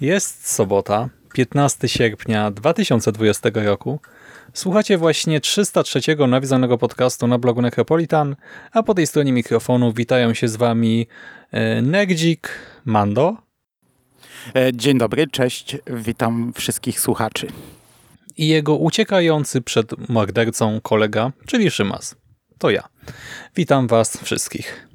Jest sobota, 15 sierpnia 2020 roku. Słuchacie właśnie 303 nawiązanego podcastu na blogu Necropolitan, a po tej stronie mikrofonu witają się z wami e, Negdzik, Mando E, Dzień dobry, cześć, witam wszystkich słuchaczy. i jego uciekający przed mordercą kolega, czyli Szymas. To ja. Witam was wszystkich.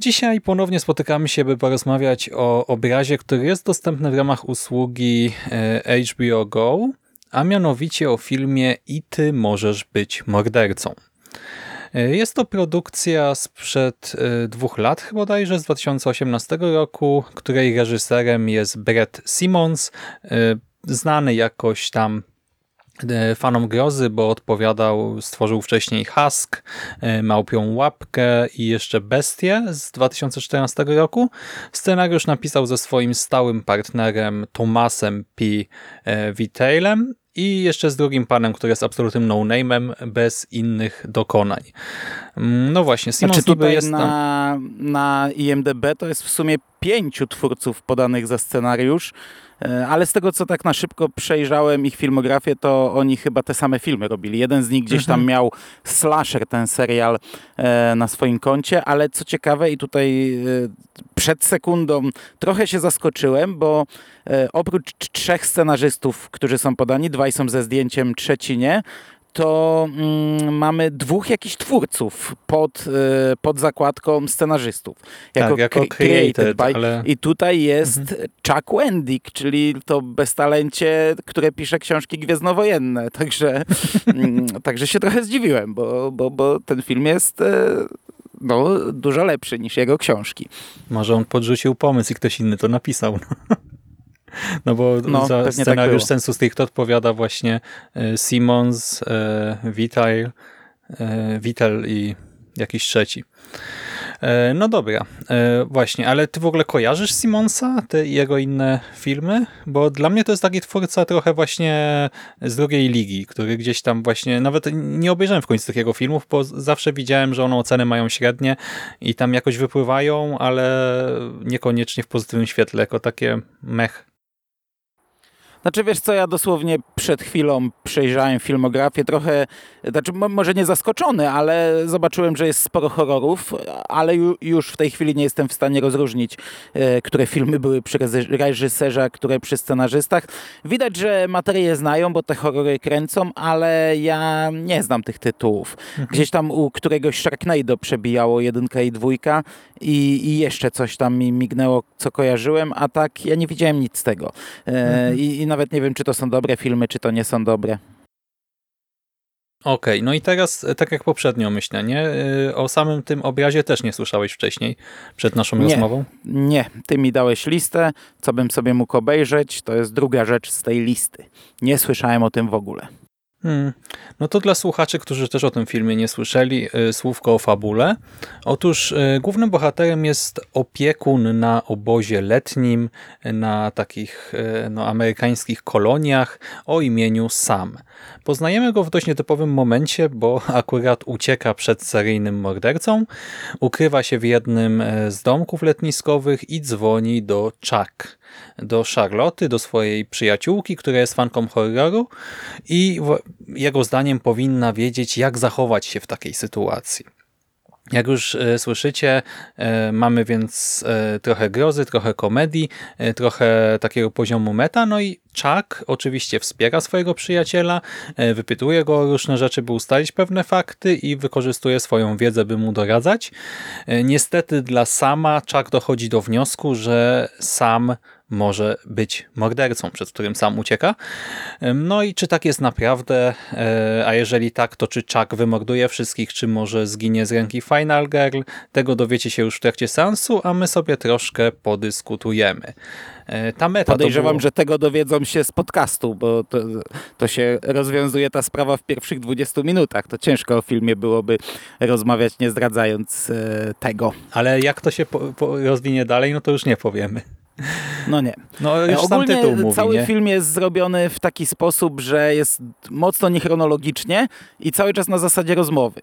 Dzisiaj ponownie spotykamy się, by porozmawiać o obrazie, który jest dostępny w ramach usługi e, HBO Go, a mianowicie o filmie I ty możesz być mordercą. E, Jest to produkcja sprzed e, dwóch lat, chyba bodajże z 2018 roku, której reżyserem jest Brett Simmons, znany jakoś tam fanom grozy, bo odpowiadał, stworzył wcześniej Husk, e, Małpią Łapkę i jeszcze Bestię z 2014 roku. Scenariusz napisał ze swoim stałym partnerem Tomasem P. e, Vitailem i jeszcze z drugim panem, który jest absolutnym no-name'em, bez innych dokonań. Mm, No właśnie, Simon Znaczy tutaj jest tam... na, na IMDB to jest w sumie pięciu twórców podanych za scenariusz, e, ale z tego co tak na szybko przejrzałem ich filmografię, to oni chyba te same filmy robili. Jeden z nich gdzieś tam miał Slasher, ten serial e, na swoim koncie, ale co ciekawe i tutaj e, przed sekundą trochę się zaskoczyłem, bo e, oprócz trzech scenarzystów, którzy są podani, dwaj są ze zdjęciem, trzeci nie, to mm, mamy dwóch jakichś twórców pod, e, pod zakładką scenarzystów. Tak, jako cre- created, ale- I tutaj jest Chuck Wendick, czyli to beztalencie, które pisze książki gwiezdnowojenne. Także, mm, także się trochę zdziwiłem, bo, bo, bo ten film jest e, no, dużo lepszy niż jego książki. Może on podrzucił pomysł i ktoś inny to napisał. No bo No, za tak scenariusz było. sensu stricto odpowiada właśnie e, Simons, e, Vitail, e, Vitel i jakiś trzeci. No dobra, właśnie, ale ty w ogóle kojarzysz Simonsa, te jego inne filmy? Bo dla mnie to jest taki twórca trochę właśnie z drugiej ligi, który gdzieś tam właśnie, nawet nie obejrzałem w końcu tych jego filmów, bo zawsze widziałem, że one oceny mają średnie i tam jakoś wypływają, ale niekoniecznie w pozytywnym świetle, jako takie mech. Znaczy wiesz co, ja dosłownie przed chwilą przejrzałem filmografię, trochę, znaczy mo- może nie zaskoczony, ale zobaczyłem, że jest sporo horrorów, ale ju, już w tej chwili nie jestem w stanie rozróżnić, e, które filmy były przy reżyserze, które przy scenarzystach. Widać, że materię znają, bo te horrory kręcą, ale ja nie znam tych tytułów. Gdzieś tam u któregoś Sharknado przebijało jedynka i dwójka i, i jeszcze coś tam mi mignęło, co kojarzyłem, a tak ja nie widziałem nic z tego. E, i, I nawet nie wiem, czy to są dobre filmy, czy to nie są dobre. Okej, no i teraz, e, tak jak poprzednio myślę, nie? E, O samym tym obrazie też nie słyszałeś wcześniej, przed naszą Nie. rozmową? Nie, ty mi dałeś listę, co bym sobie mógł obejrzeć, to jest druga rzecz z tej listy. Nie słyszałem o tym w ogóle. Hmm. No to dla słuchaczy, którzy też o tym filmie nie słyszeli, y, słówko o fabule. Otóż y, głównym bohaterem jest opiekun na obozie letnim, na takich y, no, amerykańskich koloniach o imieniu Sam. Poznajemy go w dość nietypowym momencie, bo akurat ucieka przed seryjnym mordercą, ukrywa się w jednym z domków letniskowych i dzwoni do Chuck, do Charlotte, do swojej przyjaciółki, która jest fanką horroru i jego zdaniem powinna wiedzieć, jak zachować się w takiej sytuacji. Jak już e, słyszycie, e, mamy więc e, trochę grozy, trochę komedii, trochę takiego poziomu meta, no i Chuck oczywiście wspiera swojego przyjaciela, wypytuje go o różne rzeczy, by ustalić pewne fakty i wykorzystuje swoją wiedzę, by mu doradzać. Niestety dla Sama Chuck dochodzi do wniosku, że Sam może być mordercą, przed którym sam ucieka. No i czy tak jest naprawdę, E, a jeżeli tak, to czy Chuck wymorduje wszystkich, czy może zginie z ręki Final Girl, tego dowiecie się już w trakcie seansu, a my sobie troszkę podyskutujemy. E, Ta meta Podejrzewam, było... że tego dowiedzą się z podcastu, bo to, to się rozwiązuje ta sprawa w pierwszych 20 minutach. To ciężko o filmie byłoby rozmawiać, nie zdradzając e, tego. Ale jak to się po, po rozwinie dalej, no to już nie powiemy. No nie. No już sam Ogólnie tytuł mówi, cały nie? film jest zrobiony w taki sposób, że jest mocno niechronologicznie i cały czas na zasadzie rozmowy.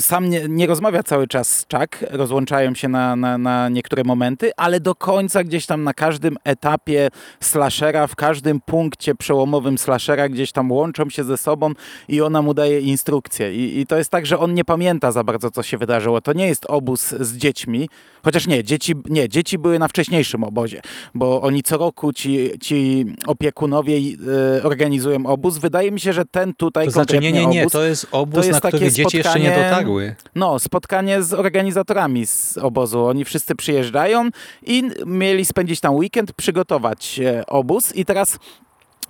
Sam nie, nie rozmawia cały czas z Chuck, rozłączają się na, na, na niektóre momenty, ale do końca gdzieś tam na każdym etapie slashera, w każdym punkcie przełomowym slashera gdzieś tam łączą się ze sobą i ona mu daje instrukcje. I, I to jest tak, że on nie pamięta za bardzo, co się wydarzyło. To nie jest obóz z dziećmi, chociaż nie, dzieci, nie, dzieci były na wcześniejszym obozie, bo oni co roku ci, ci opiekunowie e, organizują obóz. Wydaje mi się, że ten tutaj To znaczy, nie, nie, nie, obóz, to jest obóz, to jest na który dzieci jeszcze nie dotarły. no, spotkanie z organizatorami z obozu. Oni wszyscy przyjeżdżają i mieli spędzić tam weekend, przygotować e, obóz i teraz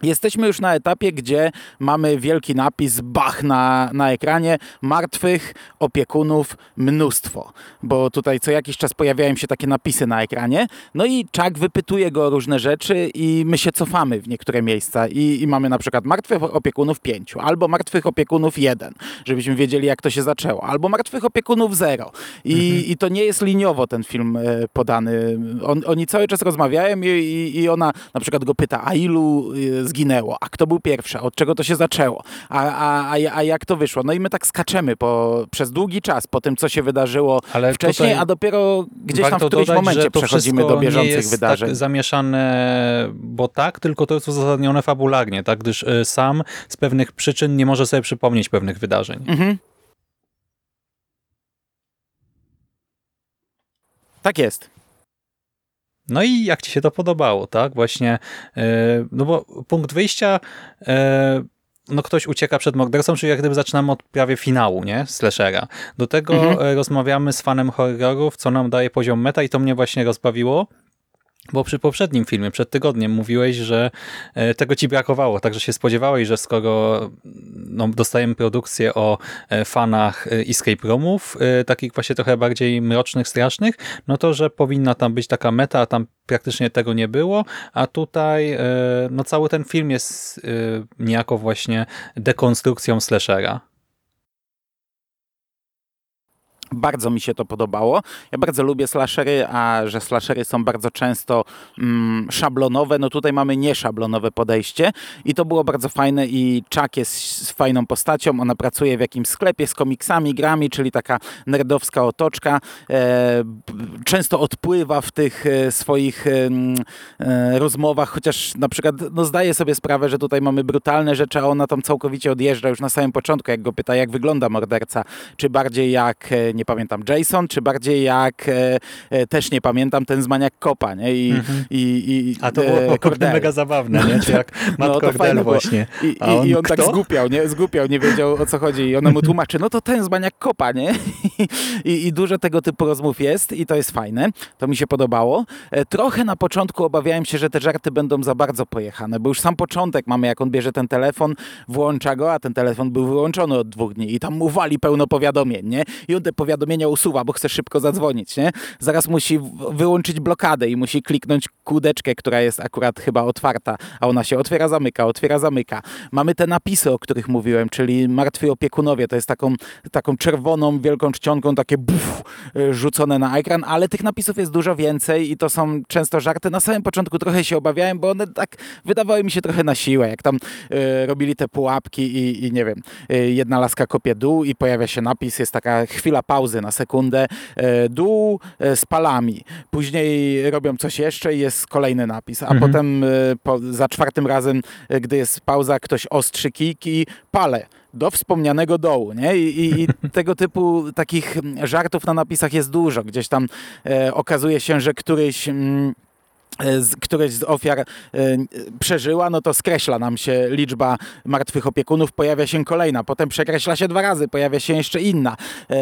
Jesteśmy już na etapie, gdzie mamy wielki napis Bach na, na ekranie, martwych opiekunów mnóstwo, bo tutaj co jakiś czas pojawiają się takie napisy na ekranie. No i Chuck wypytuje go o różne rzeczy i my się cofamy w niektóre miejsca i, i mamy na przykład martwych opiekunów pięciu, albo martwych opiekunów jeden, żebyśmy wiedzieli jak to się zaczęło, albo martwych opiekunów zero. I, i to nie jest liniowo ten film e, podany. On, oni cały czas rozmawiają i, i, ona na przykład go pyta, a ilu e, zginęło, a kto był pierwszy, od czego to się zaczęło, a, a, a, a jak to wyszło. No i my tak skaczemy po, przez długi czas po tym, co się wydarzyło Ale wcześniej, a dopiero gdzieś tam w którymś dodać, momencie przechodzimy do bieżących nie jest wydarzeń. Tak zamieszane, bo tak, tylko to jest uzasadnione fabularnie, tak, gdyż y, sam z pewnych przyczyn nie może sobie przypomnieć pewnych wydarzeń. Mhm. Tak jest. No i jak ci się to podobało, tak? Właśnie, e, no bo punkt wyjścia, e, no ktoś ucieka przed mordercą, czyli jak gdyby zaczynamy od prawie finału, nie? Slashera. Do tego Mhm. e, rozmawiamy z fanem horrorów, co nam daje poziom meta i to mnie właśnie rozbawiło. Bo przy poprzednim filmie, przed tygodniem mówiłeś, że e, tego ci brakowało, także się spodziewałeś, że skoro no, dostajemy produkcję o e, fanach e, escape roomów, takich właśnie trochę bardziej mrocznych, strasznych, no to, że powinna tam być taka meta, a tam praktycznie tego nie było, a tutaj no cały ten film jest niejako właśnie dekonstrukcją slashera. Bardzo mi się to podobało. Ja bardzo lubię slashery, a że slashery są bardzo często mm, szablonowe, no tutaj mamy nieszablonowe podejście i to było bardzo fajne i Chuck jest fajną postacią, ona pracuje w jakimś sklepie z komiksami, grami, czyli taka nerdowska otoczka. E, często odpływa w tych e, swoich e, e, rozmowach, chociaż na przykład no zdaje sobie sprawę, że tutaj mamy brutalne rzeczy, a ona tam całkowicie odjeżdża już na samym początku, jak go pyta, jak wygląda morderca, czy bardziej jak, e, nie pamiętam, Jason, czy bardziej jak, e, e, też nie pamiętam, ten z Maniak Kopa, nie? I, Mhm. i, i A to e, było Cordell. mega zabawne, nie? Czy jak Matt No, Cordell właśnie. I, A on i, on tak kto? zgłupiał, nie? Zgłupiał, nie wiedział o co chodzi. I ona mu tłumaczy, no to ten z Maniak Kopa, nie? I, I dużo tego typu rozmów jest i to jest fajne. To mi się podobało. E, Trochę na początku obawiałem się, że te żarty będą za bardzo pojechane, bo już sam początek mamy, jak on bierze ten telefon, włącza go, a ten telefon był wyłączony od dwóch dni i tam mu wali pełno powiadomień, nie? I on te powiadomienia usuwa, bo chce szybko zadzwonić, nie? Zaraz musi wyłączyć blokadę i musi kliknąć kółdeczkę, która jest akurat chyba otwarta, a ona się otwiera, zamyka, otwiera, zamyka. Mamy te napisy, o których mówiłem, czyli martwi opiekunowie, to jest taką, taką czerwoną, wielką czcionką, takie buf, y, rzucone na ekran, ale tych napisów jest dużo więcej i to są często żarty. Na samym początku trochę się obawiałem, bo one tak wydawały mi się trochę na siłę, jak tam y, robili te pułapki i, i nie wiem, y, jedna laska kopie dół i pojawia się napis, jest taka chwila pauzy na sekundę, y, dół y, z palami. Później robią coś jeszcze i jest kolejny napis, a Mhm. potem y, po, za czwartym razem, gdy jest pauza, ktoś ostrzy kijki, pale do wspomnianego dołu, nie? I, i, i tego typu takich żartów na napisach jest dużo. Gdzieś tam e, okazuje się, że któryś... Mm, E, z, któreś z ofiar e, przeżyła, no to skreśla nam się liczba martwych opiekunów, pojawia się kolejna, potem przekreśla się dwa razy, pojawia się jeszcze inna. E,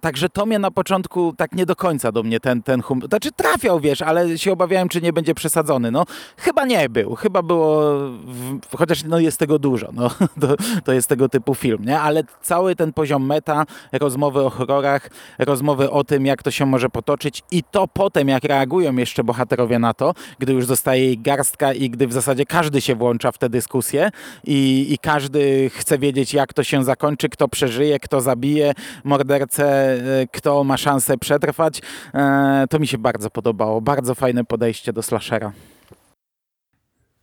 także to mnie na początku tak nie do końca do mnie ten, ten humor, znaczy trafiał, wiesz, ale się obawiałem, czy nie będzie przesadzony. No, chyba nie był, chyba było, w, chociaż no jest tego dużo, no, to, to jest tego typu film, nie? Ale cały ten poziom meta, rozmowy o horrorach, rozmowy o tym, jak to się może potoczyć i to potem, jak reagują jeszcze bohaterowie na na to, gdy już zostaje jej garstka i gdy w zasadzie każdy się włącza w tę dyskusję i, i każdy chce wiedzieć, jak to się zakończy, kto przeżyje, kto zabije mordercę, e, kto ma szansę przetrwać. E, to mi się bardzo podobało. Bardzo fajne podejście do slashera.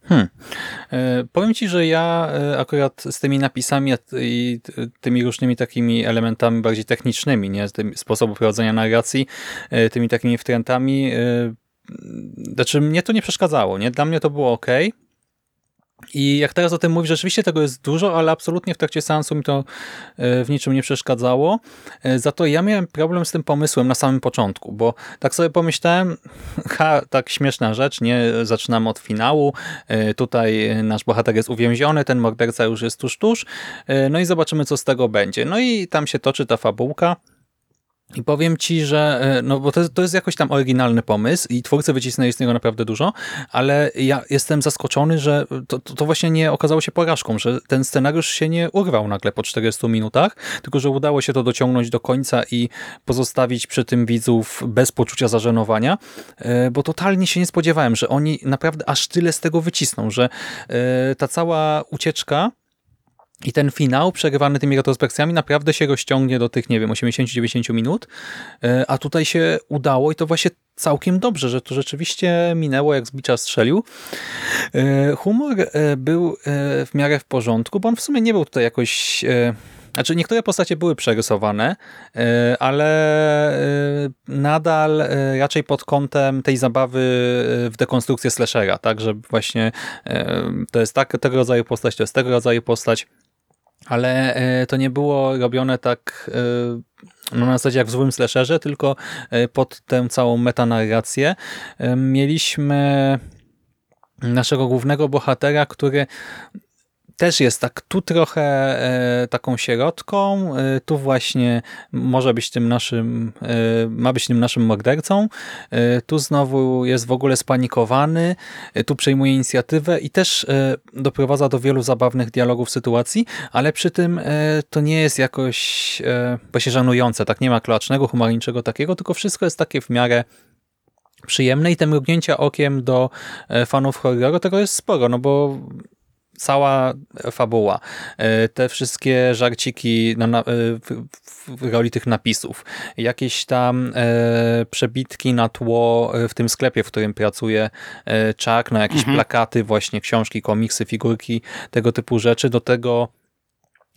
Hmm. E, powiem Ci, że ja e, akurat z tymi napisami i tymi różnymi takimi elementami bardziej technicznymi, nie, z tym sposobu prowadzenia narracji, tymi takimi wtrętami, znaczy mnie to nie przeszkadzało, nie? Dla mnie to było ok. I jak teraz o tym mówisz, rzeczywiście tego jest dużo, ale absolutnie w trakcie seansu mi to e, w niczym nie przeszkadzało. E, za to ja miałem problem z tym pomysłem na samym początku, bo tak sobie pomyślałem, ha, tak śmieszna rzecz, nie? Zaczynamy od finału, e, tutaj nasz bohater jest uwięziony, ten morderca już jest tuż, tuż, no i zobaczymy, co z tego będzie. No i tam się toczy ta fabułka. I powiem ci, że e, no bo to, to jest jakoś tam oryginalny pomysł i twórcy wycisnęli z niego naprawdę dużo, ale ja jestem zaskoczony, że to, to właśnie nie okazało się porażką, że ten scenariusz się nie urwał nagle po 40 minutach, tylko że udało się to dociągnąć do końca i pozostawić przy tym widzów bez poczucia zażenowania, e, bo totalnie się nie spodziewałem, że oni naprawdę aż tyle z tego wycisną, że e, ta cała ucieczka i ten finał, przerywany tymi retrospekcjami, naprawdę się rozciągnie do tych, nie wiem, 80-90 minut, e, a tutaj się udało i to właśnie całkiem dobrze, że to rzeczywiście minęło, jak z strzelił. E, humor e, był w miarę w porządku, bo on w sumie nie był tutaj jakoś... Znaczy niektóre postacie były przerysowane, ale nadal raczej pod kątem tej zabawy w dekonstrukcję slashera, tak, że właśnie to jest tak, tego rodzaju postać, to jest tego rodzaju postać, ale e, to nie było robione tak e, no na zasadzie jak w złym slasherze, tylko e, pod tę całą metanarrację. Mieliśmy naszego głównego bohatera, który też jest tak tu trochę e, taką sierotką, e, tu właśnie może być tym naszym, e, ma być tym naszym mordercą, e, tu znowu jest w ogóle spanikowany, e, tu przejmuje inicjatywę i też e, doprowadza do wielu zabawnych dialogów, sytuacji, ale przy tym to nie jest jakoś właśnie żenujące, tak? Nie ma klacznego, humoru, niczego takiego, tylko wszystko jest takie w miarę przyjemne i te mrugnięcia okiem do fanów horroru tego jest sporo, no bo cała fabuła, e, te wszystkie żarciki na, na, e, w, roli tych napisów, jakieś tam e, przebitki na tło w tym sklepie, w którym pracuje e, Chuck, na jakieś mhm. plakaty, właśnie książki, komiksy, figurki, tego typu rzeczy, do tego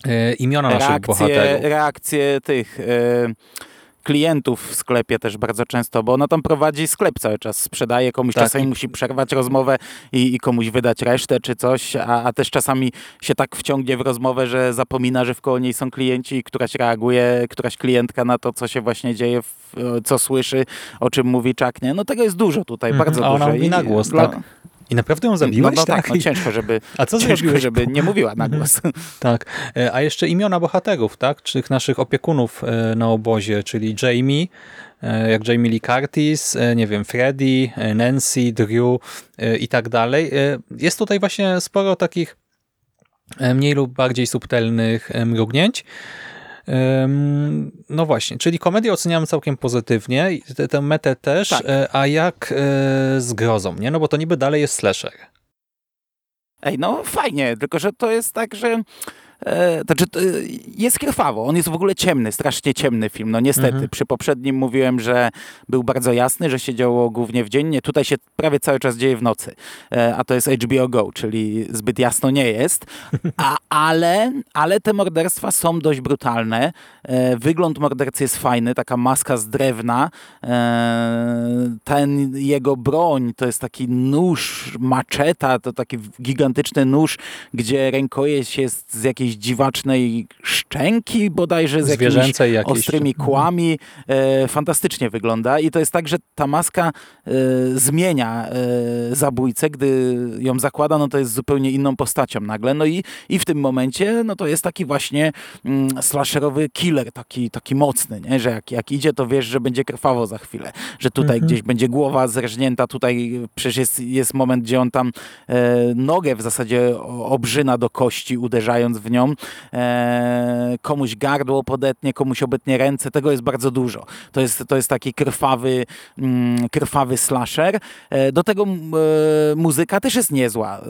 e, imiona reakcje, naszych bohaterów. Reakcje tych... E klientów w sklepie też bardzo często, bo ona tam prowadzi sklep cały czas, sprzedaje komuś, tak. czasami musi przerwać rozmowę i, i komuś wydać resztę czy coś, a, a, też czasami się tak wciągnie w rozmowę, że zapomina, że w koło niej są klienci i któraś reaguje, któraś klientka na to, co się właśnie dzieje, w, co słyszy, o czym mówi czaknie. No tego jest dużo tutaj, -hmm. bardzo a dużo. Ona mówi na głos, tak? I naprawdę ją zabiłeś? No, no tak, no ciężko, żeby, A co ciężko, żeby nie mówiła na głos. tak. E, a jeszcze imiona bohaterów, tak? Czy tych naszych opiekunów e, na obozie, czyli Jamie, e, jak Jamie Lee Curtis, nie wiem, Freddy, Nancy, Drew i tak dalej. Jest tutaj właśnie sporo takich mniej lub bardziej subtelnych mrugnięć. No właśnie, czyli komedię oceniamy całkiem pozytywnie, tę metę też, tak. E, a jak e, z grozą, nie? No bo to niby dalej jest slasher. Ej, no fajnie, tylko że to jest tak, że E, znaczy, jest krwawo. On jest w ogóle ciemny, strasznie ciemny film. No niestety, mhm. przy poprzednim mówiłem, że był bardzo jasny, że się działo głównie w dzień. Nie, tutaj się prawie cały czas dzieje w nocy. E, a to jest HBO Go, czyli zbyt jasno nie jest. A, ale, ale te morderstwa są dość brutalne. E, wygląd mordercy jest fajny, taka maska z drewna. Ten jego broń to jest taki nóż, maczeta, to taki gigantyczny nóż, gdzie rękojeść jest z jakiejś jakiejś dziwacznej szczęki bodajże, z jakimiś Zwierzęcej jakieś. ostrymi kłami. E, fantastycznie wygląda i to jest tak, że ta maska e, zmienia e, zabójcę, gdy ją zakłada, no to jest zupełnie inną postacią nagle. No i, i w tym momencie, no to jest taki właśnie mm, slasherowy killer, taki, taki mocny, nie? że jak, jak idzie, to wiesz, że będzie krwawo za chwilę, że tutaj Mhm. gdzieś będzie głowa zrżnięta, tutaj przecież jest, jest moment, gdzie on tam e, nogę w zasadzie obrzyna do kości, uderzając w nią, e, komuś gardło podetnie, komuś obetnie ręce, tego jest bardzo dużo. To jest, to jest taki krwawy, mm, krwawy slasher. E, do tego e, muzyka też jest niezła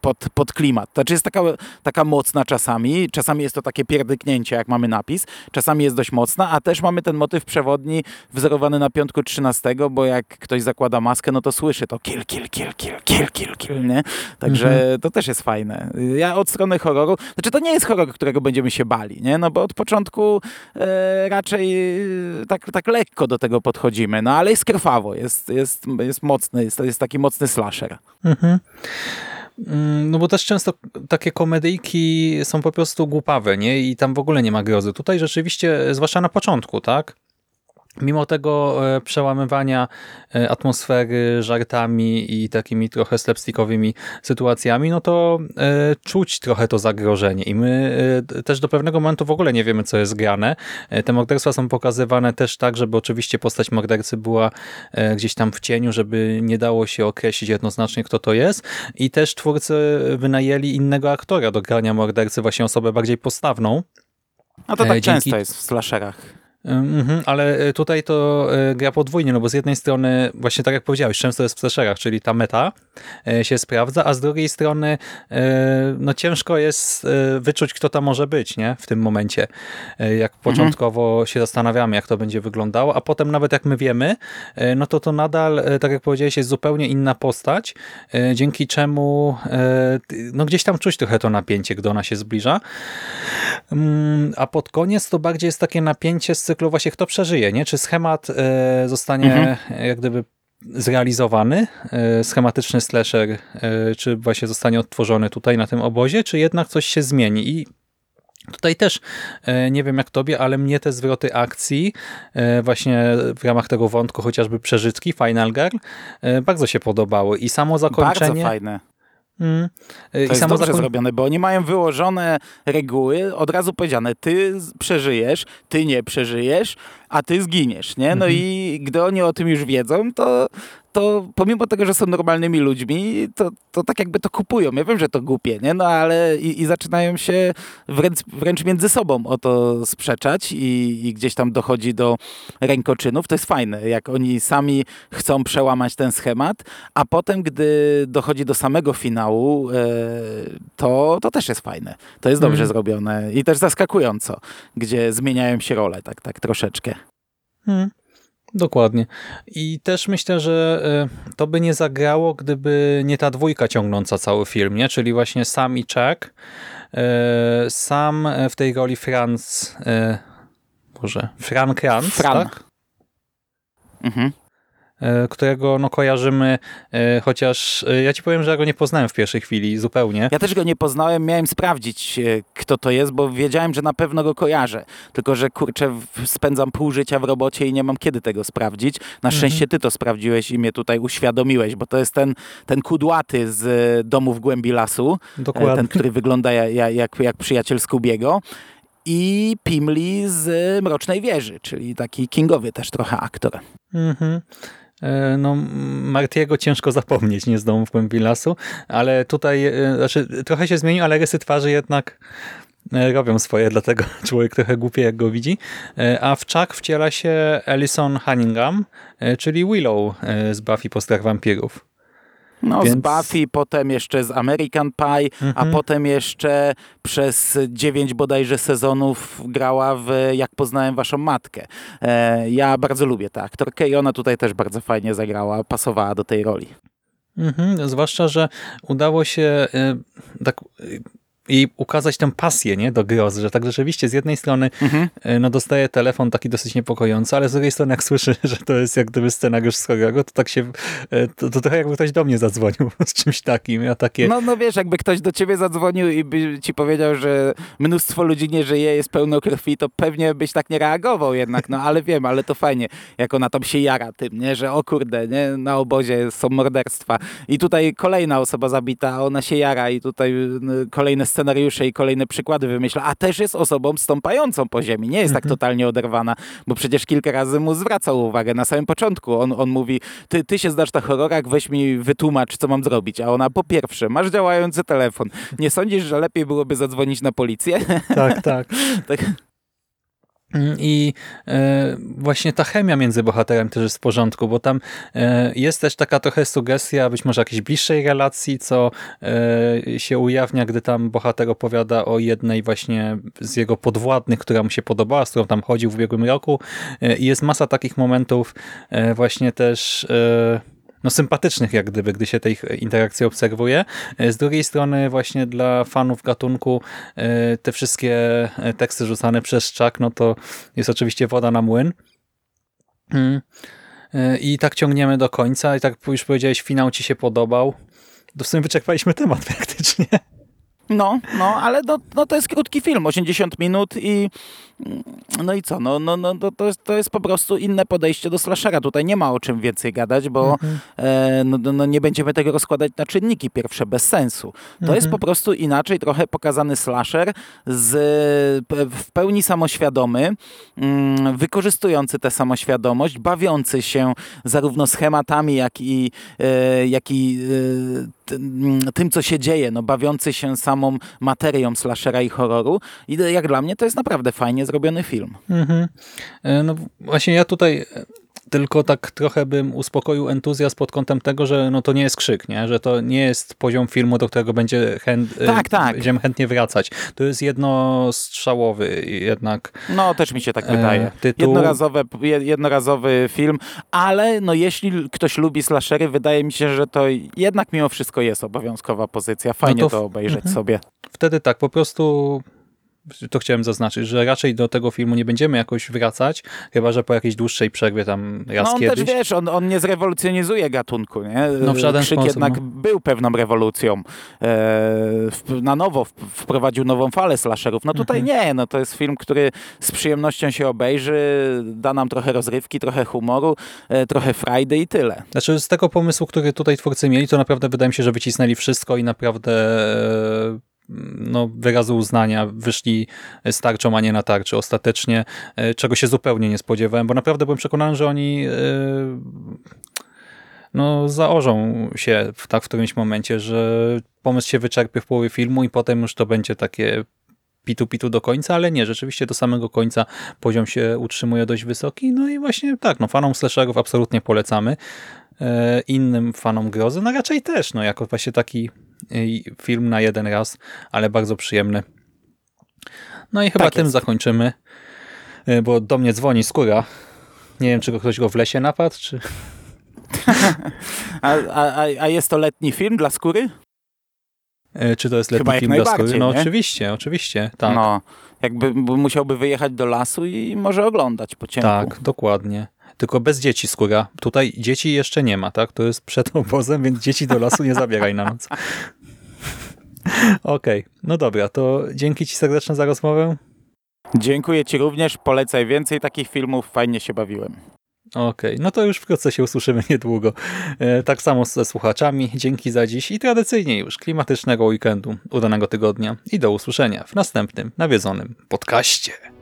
pod, pod klimat. Znaczy jest taka, taka mocna czasami, czasami jest to takie pierdyknięcie, jak mamy napis, czasami jest dość mocna, a też mamy ten motyw przewodni wzorowany na piątku 13, bo jak ktoś zakłada maskę, no to słyszy to kill, kill, kill, kill, kill, kill, kill, nie? Także to też jest fajne. Ja od strony horroru, znaczy to nie jest horror, którego będziemy się bali, nie? No bo od początku e, raczej e, tak, tak lekko do tego podchodzimy, no ale jest krwawo, jest, jest, jest mocny, jest, jest taki mocny slasher. Mhm. Mm, No bo też często takie komedyjki są po prostu głupawe, nie? I tam w ogóle nie ma grozy. Tutaj rzeczywiście, zwłaszcza na początku, tak? Mimo tego e, przełamywania e, atmosfery żartami i takimi trochę slapstickowymi sytuacjami, no to e, czuć trochę to zagrożenie i my też do pewnego momentu w ogóle nie wiemy, co jest grane. Te morderstwa są pokazywane też tak, żeby oczywiście postać mordercy była gdzieś tam w cieniu, żeby nie dało się określić jednoznacznie, kto to jest i też twórcy wynajęli innego aktora do grania mordercy, właśnie osobę bardziej postawną, No to tak dzięki- często jest w slasherach. Mhm, ale e, tutaj to e, gra podwójnie, no bo z jednej strony, właśnie tak jak powiedziałeś, często jest w slasherach, czyli ta meta e, się sprawdza, a z drugiej strony no ciężko jest wyczuć, kto to może być, nie? W tym momencie. Jak początkowo się zastanawiamy, jak to będzie wyglądało, a potem nawet jak my wiemy, no to to nadal, tak jak powiedziałeś, jest zupełnie inna postać, dzięki czemu no gdzieś tam czuć trochę to napięcie, gdy ona się zbliża. Mm, A pod koniec to bardziej jest takie napięcie z cyklu właśnie kto przeżyje, nie? Czy schemat e, zostanie Mhm. jak gdyby zrealizowany, e, schematyczny slasher, e, czy właśnie zostanie odtworzony tutaj na tym obozie, czy jednak coś się zmieni i Tutaj też nie wiem jak tobie, ale mnie te zwroty akcji właśnie w ramach tego wątku chociażby przeżytki Final Girl bardzo się podobały i samo Bardzo zakończenie fajne. Mm, To i jest samo dobrze zakoń- zrobione, bo oni mają wyłożone reguły, od razu powiedziane, ty przeżyjesz, ty nie przeżyjesz, a ty zginiesz, nie? No Mhm. i gdy oni o tym już wiedzą, to, to pomimo tego, że są normalnymi ludźmi, to, to tak jakby to kupują. Ja wiem, że to głupie, nie? No ale i, i zaczynają się wręcz, wręcz między sobą o to sprzeczać i, i gdzieś tam dochodzi do rękoczynów. To jest fajne, jak oni sami chcą przełamać ten schemat, a potem, gdy dochodzi do samego finału, e, to, to też jest fajne. To jest dobrze Mhm. zrobione i też zaskakująco, gdzie zmieniają się role tak, tak troszeczkę. Hmm, dokładnie. I też myślę, że e, to by nie zagrało, gdyby nie ta dwójka ciągnąca cały film, nie? Czyli właśnie Sam i Chuck. E, Sam w tej roli Franz, e, Boże, Fran Kranz, Fran. tak? Mhm. E, którego no, kojarzymy, e, chociaż e, ja ci powiem, że ja go nie poznałem w pierwszej chwili zupełnie. Ja też go nie poznałem, miałem sprawdzić, kto to jest, bo wiedziałem, że na pewno go kojarzę. Tylko, że kurczę, spędzam pół życia w robocie i nie mam kiedy tego sprawdzić. Na szczęście ty to sprawdziłeś i mnie tutaj uświadomiłeś, bo to jest ten, ten kudłaty z domu w głębi lasu. Dokładnie. Ten, który wygląda ja- ja- jak, jak przyjaciel Skubiego. I Pimli z Mrocznej Wieży, czyli taki kingowy też trochę aktor. Mhm. E, No, Martiego ciężko zapomnieć, nie z domu w głębi lasu, ale tutaj, e, znaczy trochę się zmienił, ale rysy twarzy jednak e, robią swoje, dlatego człowiek trochę głupie jak go widzi. E, A w Chuck wciela się Alison Hanningham, e, czyli Willow e, z Buffy po strach wampirów. No, z Więc- Buffy, potem jeszcze z American Pie, a Mhm. potem jeszcze przez dziewięć bodajże sezonów grała w Jak poznałem waszą matkę. E, ja bardzo lubię tę aktorkę i ona tutaj też bardzo fajnie zagrała, pasowała do tej roli. Mhm, zwłaszcza, że udało się e, tak i ukazać tę pasję nie, do grozy, że tak rzeczywiście z jednej strony Mhm. e, no, dostaje telefon taki dosyć niepokojący, ale z drugiej strony jak słyszy, że to jest jak gdyby scenariusz z horroru, to tak się, e, to, to trochę jakby ktoś do mnie zadzwonił z czymś takim. Ja takie, No, no wiesz, jakby ktoś do ciebie zadzwonił i by ci powiedział, że mnóstwo ludzi nie żyje, jest pełno krwi, to pewnie byś tak nie reagował jednak, no ale wiem, ale to fajnie, jak ona tam się jara tym, nie, że o kurde, nie, na obozie są morderstwa i tutaj kolejna osoba zabita, ona się jara i tutaj kolejne scenariusze i kolejne przykłady wymyśla, a też jest osobą stąpającą po ziemi, nie jest tak totalnie oderwana, bo przecież kilka razy mu zwracał uwagę na samym początku, on, on mówi, ty, ty się zdasz na horrorach, weź mi wytłumacz, co mam zrobić, a ona po pierwsze, masz działający telefon, nie sądzisz, że lepiej byłoby zadzwonić na policję? tak, tak. tak. I e, właśnie ta chemia między bohaterem też jest w porządku, bo tam e, jest też taka trochę sugestia być może jakiejś bliższej relacji, co e, się ujawnia, gdy tam bohater opowiada o jednej właśnie z jego podwładnych, która mu się podobała, z którą tam chodził w ubiegłym roku. I jest masa takich momentów właśnie też... No, sympatycznych jak gdyby, gdy się tej interakcji obserwuje. E, Z drugiej strony właśnie dla fanów gatunku e, te wszystkie e, teksty rzucane przez Czak, no to jest oczywiście woda na młyn. Mm. I tak ciągniemy do końca i tak już powiedziałeś, finał ci się podobał. To w sumie wyczerpaliśmy temat praktycznie. No, no, ale no, no to jest krótki film, 80 minut i no i co, no, no, no to, jest, to jest po prostu inne podejście do slashera. Tutaj nie ma o czym więcej gadać, bo e, no, no, no nie będziemy tego rozkładać na czynniki pierwsze, bez sensu. To jest po prostu inaczej trochę pokazany slasher z, w pełni samoświadomy, mm, wykorzystujący tę samoświadomość, bawiący się zarówno schematami, jak i, e, jak i e, tym, tym, co się dzieje, no, bawiący się samą materią slashera i horroru. I jak dla mnie to jest naprawdę fajnie zrobiony film. Mhm. E, No właśnie ja tutaj e, tylko tak trochę bym uspokoił entuzjazm pod kątem tego, że no to nie jest krzyk, nie? że to nie jest poziom filmu, do którego będzie chęt, e, Tak, tak. będziemy chętnie wracać. To jest jednostrzałowy jednak No, też mi się tak E, wydaje. tytuł- Jednorazowe, jed- jednorazowy film, ale no, jeśli ktoś lubi slashery, wydaje mi się, że to jednak mimo wszystko jest obowiązkowa pozycja. Fajnie No to to, obejrzeć mhm. sobie. wtedy tak, po prostu to chciałem zaznaczyć, że raczej do tego filmu nie będziemy jakoś wracać, chyba że po jakiejś dłuższej przerwie tam raz No on kiedyś. też, wiesz, on, on nie zrewolucjonizuje gatunku, nie? No, w żaden Krzyk sposób, jednak no. był pewną rewolucją. E, na nowo wprowadził nową falę slasherów. No tutaj Mhm. nie, no to jest film, który z przyjemnością się obejrzy, da nam trochę rozrywki, trochę humoru, e, trochę frajdy i tyle. Znaczy z tego pomysłu, który tutaj twórcy mieli, to naprawdę wydaje mi się, że wycisnęli wszystko i naprawdę e, no, wyrazu uznania wyszli z tarczą, a nie na tarczy. Ostatecznie, e, czego się zupełnie nie spodziewałem, bo naprawdę byłem przekonany, że oni e, no, zaorzą się w, tak w którymś momencie, że pomysł się wyczerpie w połowie filmu i potem już to będzie takie pitu-pitu do końca, ale nie, rzeczywiście do samego końca poziom się utrzymuje dość wysoki, no i właśnie tak, no fanom slasherów absolutnie polecamy, innym fanom grozy, no raczej też, no jako właśnie taki e, film na jeden raz, ale bardzo przyjemny. No i chyba Tak tym jest. zakończymy, e, bo do mnie dzwoni skóra. Nie wiem, czy go ktoś go w lesie napadł, czy... A, a, a- jest to letni film dla skóry? E, Czy to jest letni Chyba film dla skóry? No nie? oczywiście, oczywiście, tak. No, jakby musiałby wyjechać do lasu i może oglądać po ciemku. tak, dokładnie. Tylko bez dzieci skóra. Tutaj dzieci jeszcze nie ma, tak? To jest przed obozem, więc dzieci do lasu nie zabieraj na noc. Okej, no dobra, to dzięki Ci serdeczne za rozmowę. Dziękuję Ci również, polecaj więcej takich filmów, fajnie się bawiłem. Okej, no to już wkrótce się usłyszymy niedługo. E, tak samo ze słuchaczami. Dzięki za dziś i tradycyjnie już klimatycznego weekendu, udanego tygodnia i do usłyszenia w następnym nawiedzonym podcaście.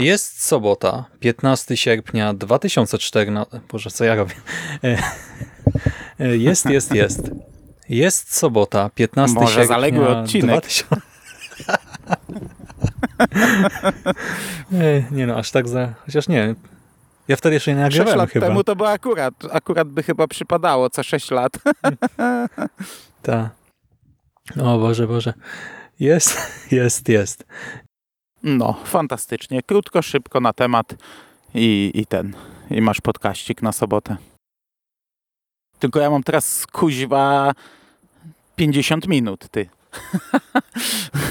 Jest sobota, 15 sierpnia 2014. Boże, co ja robię? E, e, Jest, jest, jest. Jest sobota, 15 Może sierpnia zaległy odcinek. 2000... nie, nie no, aż tak za... Chociaż nie, ja wtedy jeszcze nie nagrywałem lat chyba. temu to było akurat, akurat by chyba przypadało co 6 lat. Ta. O Boże, Boże. Jest, jest, jest. No, fantastycznie. Krótko, szybko na temat i, i ten. I masz podkaścik na sobotę. Tylko ja mam teraz kuźwa 50 minut, ty.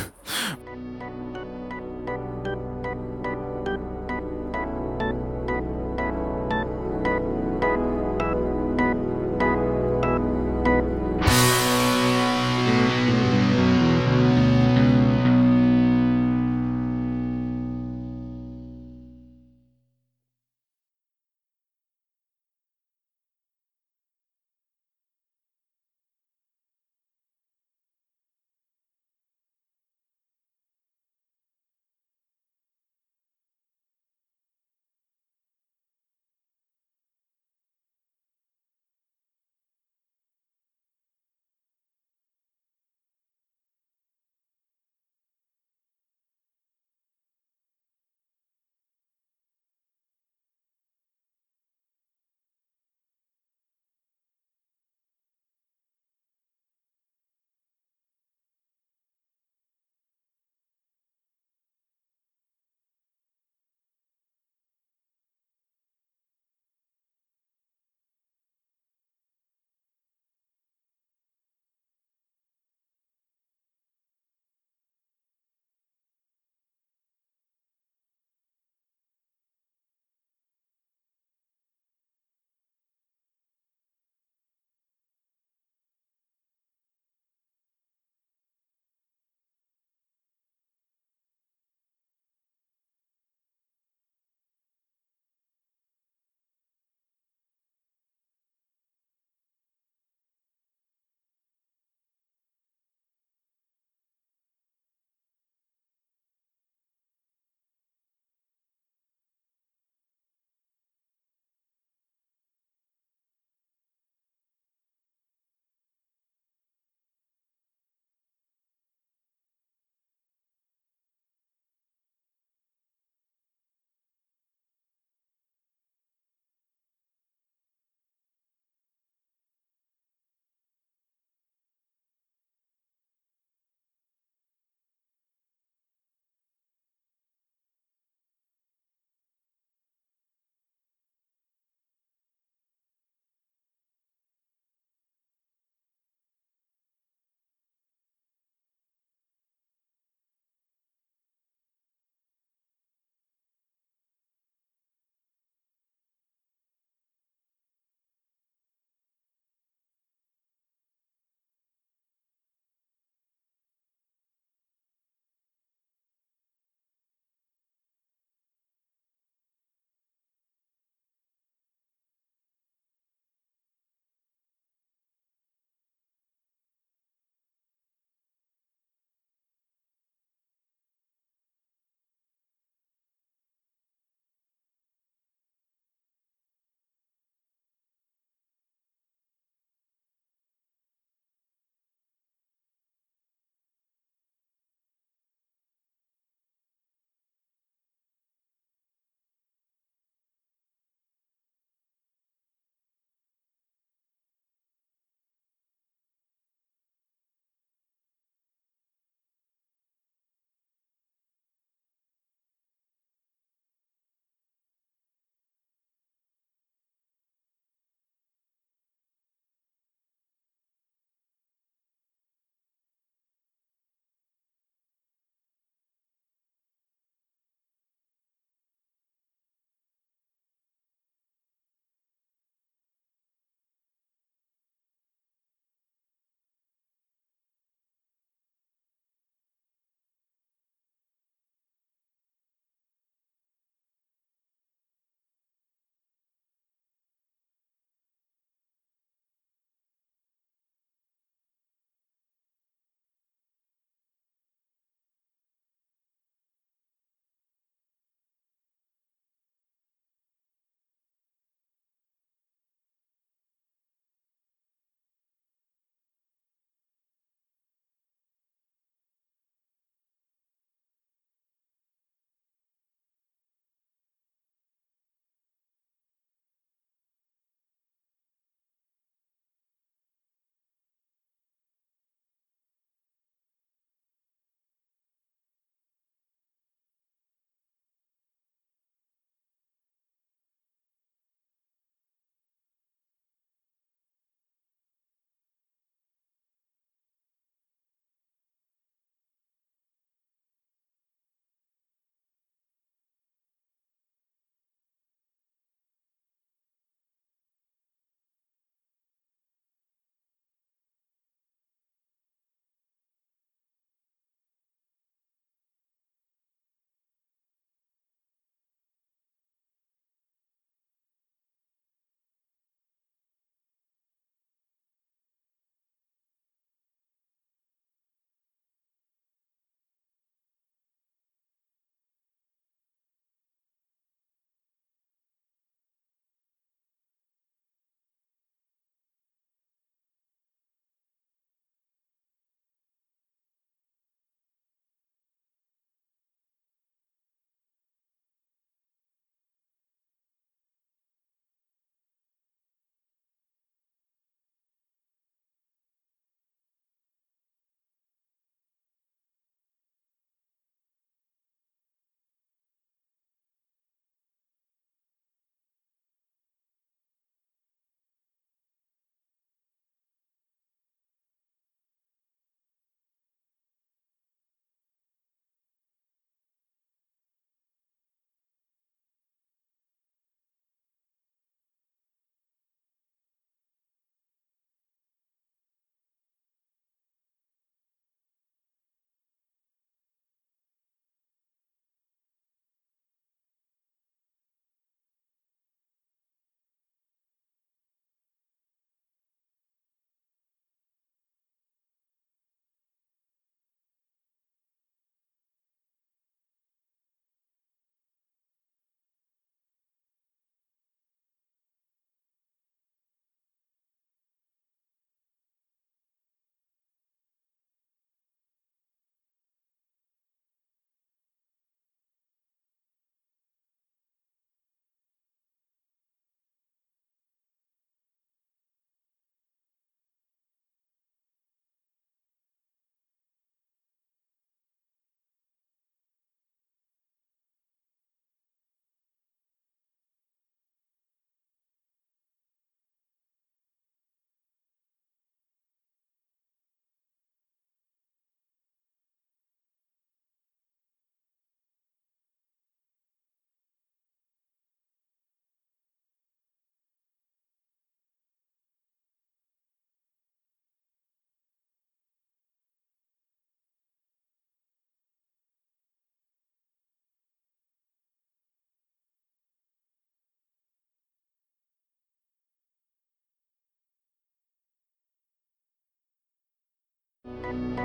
Thank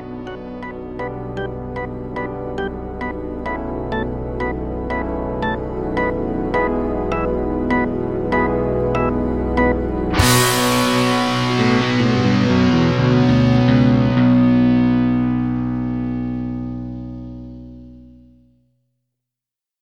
you.